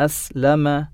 أسلم.